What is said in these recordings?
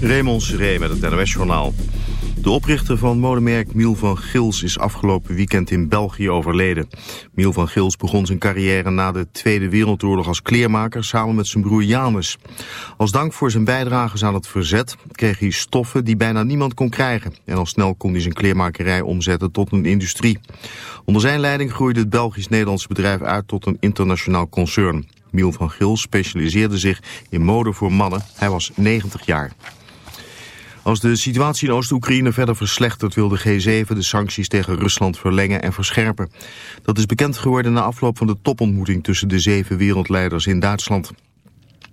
Raymond Seré met het NOS-journaal. De oprichter van modemerk Miel van Gils is afgelopen weekend in België overleden. Miel van Gils begon zijn carrière na de Tweede Wereldoorlog als kleermaker samen met zijn broer Janus. Als dank voor zijn bijdrages aan het verzet kreeg hij stoffen die bijna niemand kon krijgen. En al snel kon hij zijn kleermakerij omzetten tot een industrie. Onder zijn leiding groeide het Belgisch-Nederlandse bedrijf uit tot een internationaal concern. Miel van Gils specialiseerde zich in mode voor mannen. Hij was 90 jaar. Als de situatie in Oost-Oekraïne verder verslechtert... wil de G7 de sancties tegen Rusland verlengen en verscherpen. Dat is bekend geworden na afloop van de topontmoeting... tussen de zeven wereldleiders in Duitsland.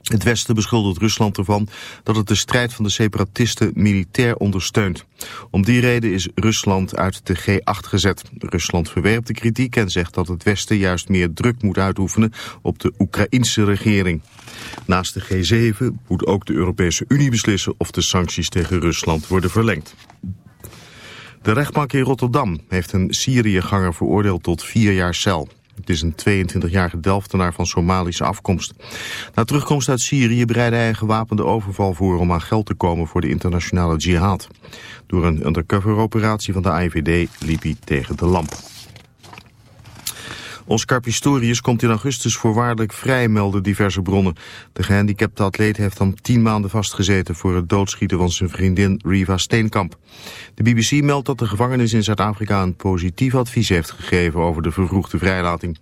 Het Westen beschuldigt Rusland ervan dat het de strijd van de separatisten militair ondersteunt. Om die reden is Rusland uit de G8 gezet. Rusland verwerpt de kritiek en zegt dat het Westen juist meer druk moet uitoefenen op de Oekraïnse regering. Naast de G7 moet ook de Europese Unie beslissen of de sancties tegen Rusland worden verlengd. De rechtbank in Rotterdam heeft een Syriëganger veroordeeld tot vier jaar cel. Het is een 22-jarige Delftenaar van Somalische afkomst. Na terugkomst uit Syrië bereidde hij een gewapende overval voor om aan geld te komen voor de internationale jihad. Door een undercover operatie van de AIVD liep hij tegen de lamp. Oscar Pistorius komt in augustus voorwaardelijk vrij, melden diverse bronnen. De gehandicapte atleet heeft dan tien maanden vastgezeten voor het doodschieten van zijn vriendin Riva Steenkamp. De BBC meldt dat de gevangenis in Zuid-Afrika een positief advies heeft gegeven over de vervroegde vrijlating.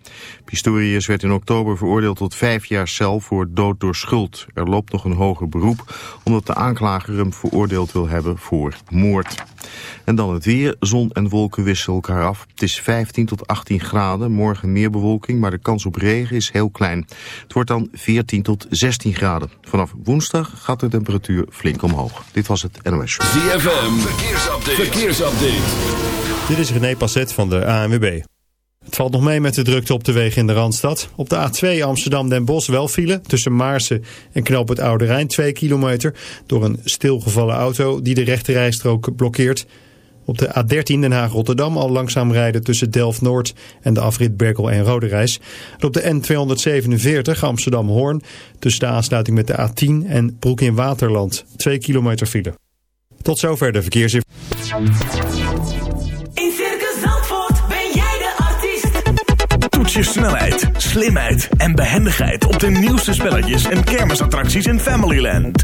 Pistorius werd in oktober veroordeeld tot vijf jaar cel voor dood door schuld. Er loopt nog een hoger beroep omdat de aanklager hem veroordeeld wil hebben voor moord. En dan het weer. Zon en wolken wisselen elkaar af. Het is 15 tot 18 graden. Morgen meer bewolking, maar de kans op regen is heel klein. Het wordt dan 14 tot 16 graden. Vanaf woensdag gaat de temperatuur flink omhoog. Dit was het NOS ZFM. Verkeersupdate. Verkeersupdate. Dit is René Passet van de ANWB. Het valt nog mee met de drukte op de wegen in de Randstad. Op de A2 Amsterdam-Den Bosch wel file tussen Maarsen en Knoop het Oude Rijn 2 kilometer... door een stilgevallen auto die de rechte rijstrook blokkeert... Op de A13 Den Haag-Rotterdam al langzaam rijden tussen Delft-Noord en de afrit Berkel en Roderijs. En op de N247 Amsterdam-Hoorn tussen de aansluiting met de A10 en Broek in Waterland. 2 kilometer file. Tot zover de verkeersinformatie. In Circus Zandvoort ben jij de artiest. Toets je snelheid, slimheid en behendigheid op de nieuwste spelletjes en kermisattracties in Familyland.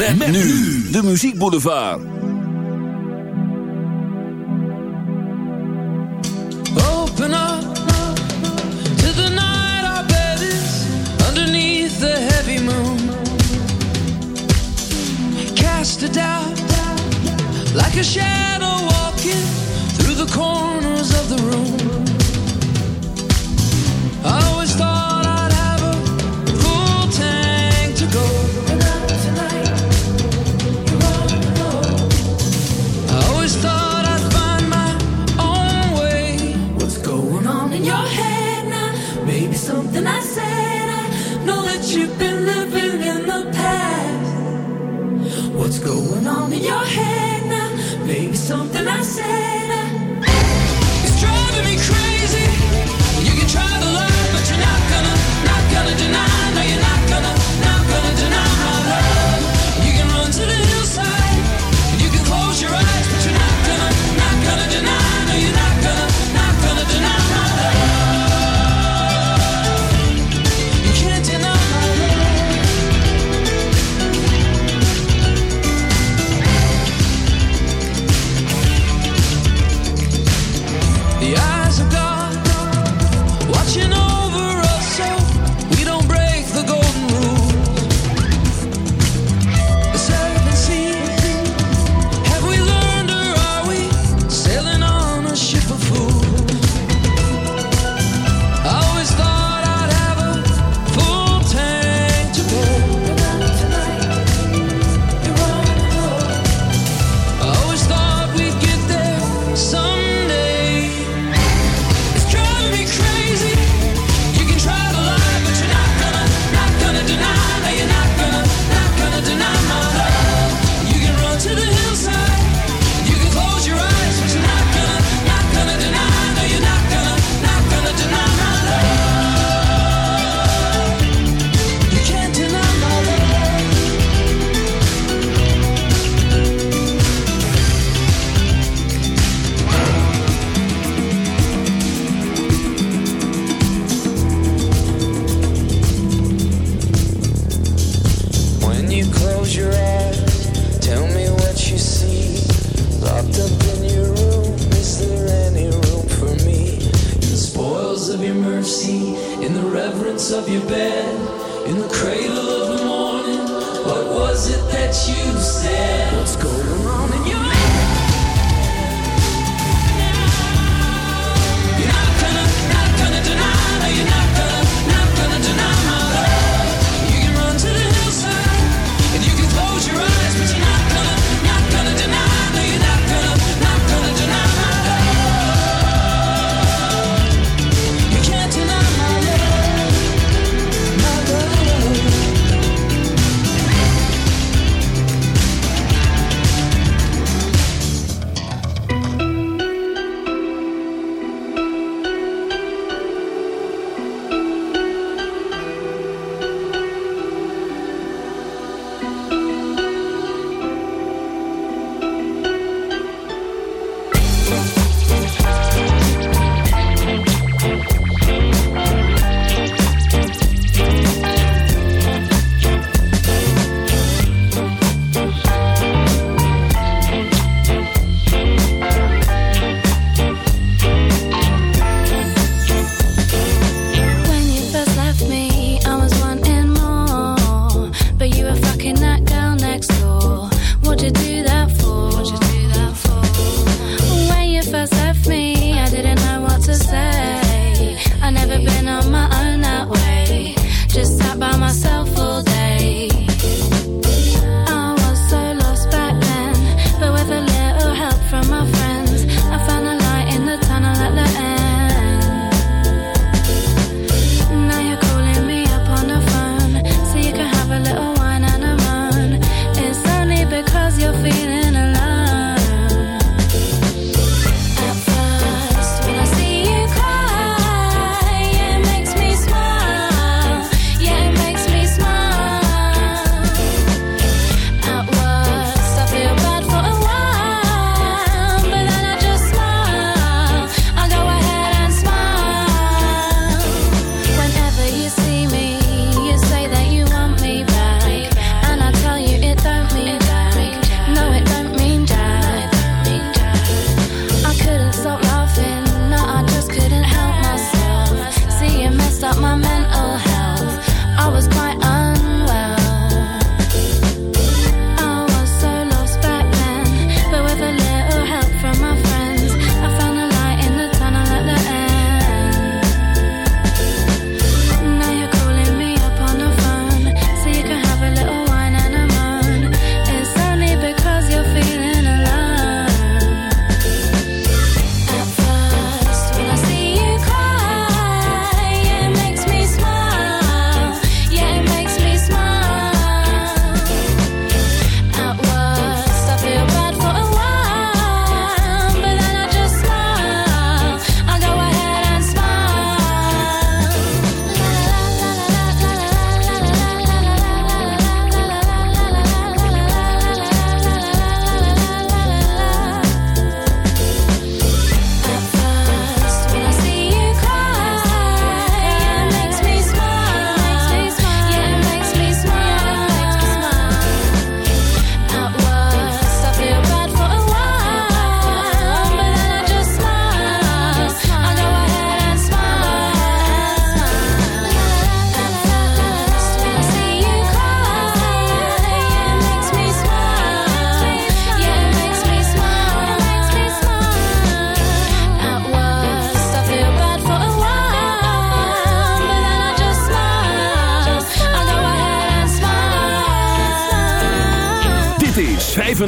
Met, met nu de Muziek Boulevard. Open up to the night, our bed is underneath the heavy moon. Cast it out like a shadow walking through the corners of the room.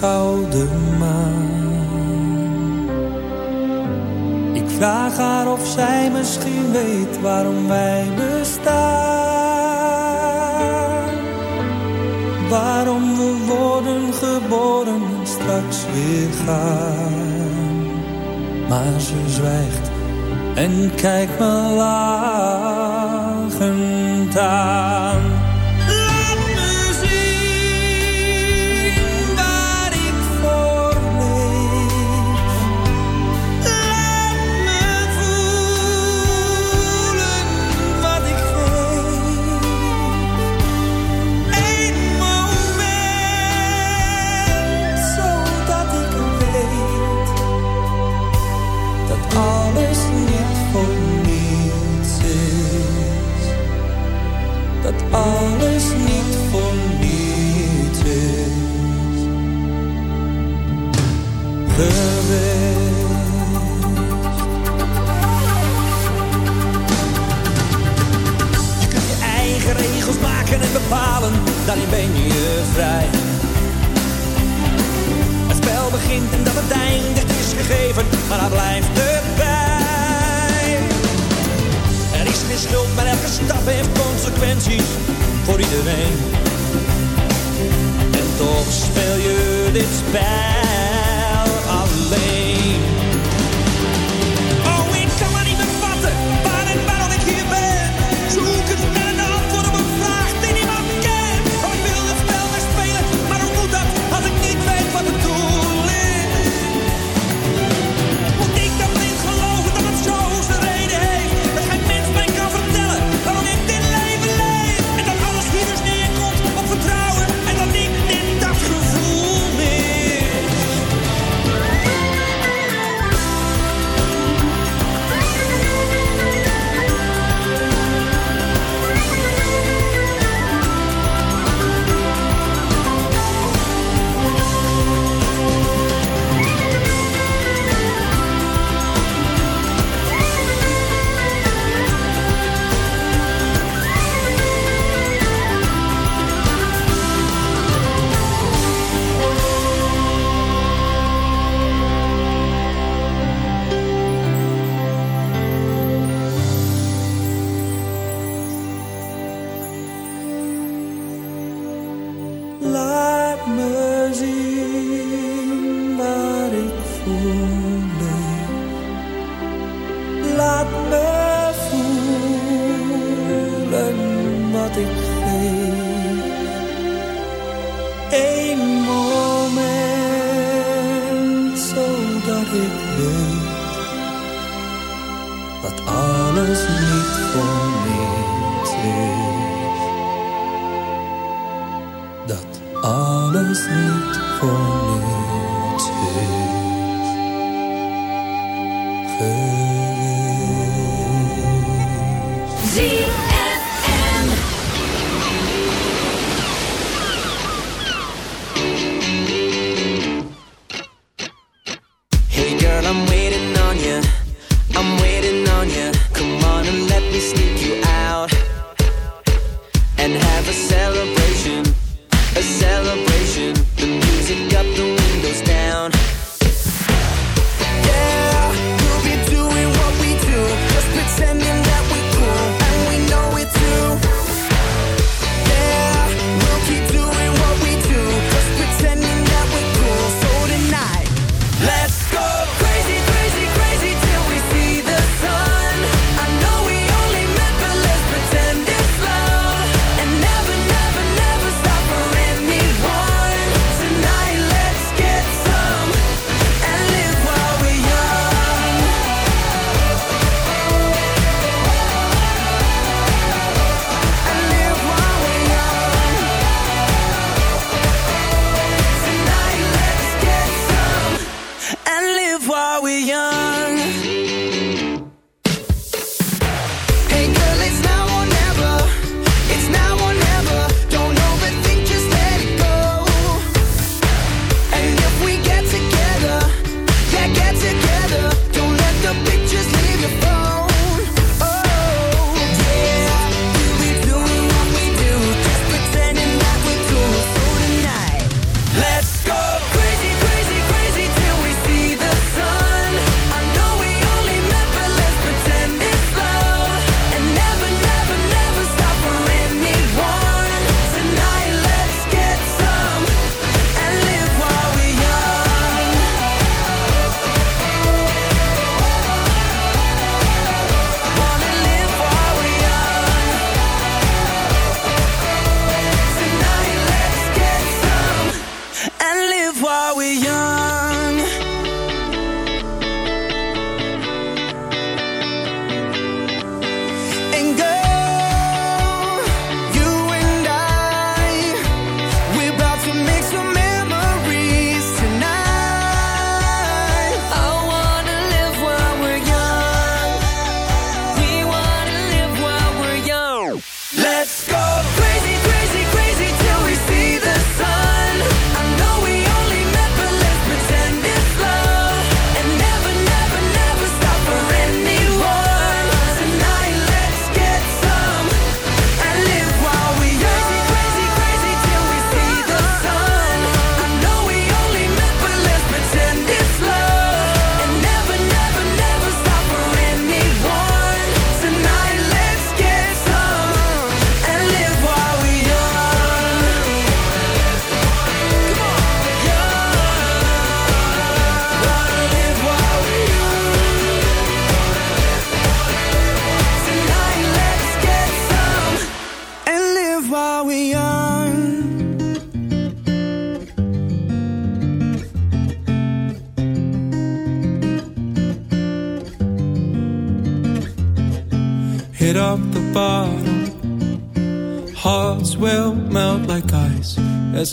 gouden maan. Ik vraag haar of zij misschien weet waarom wij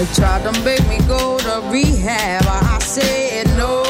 They tried to make me go to rehab. I said no.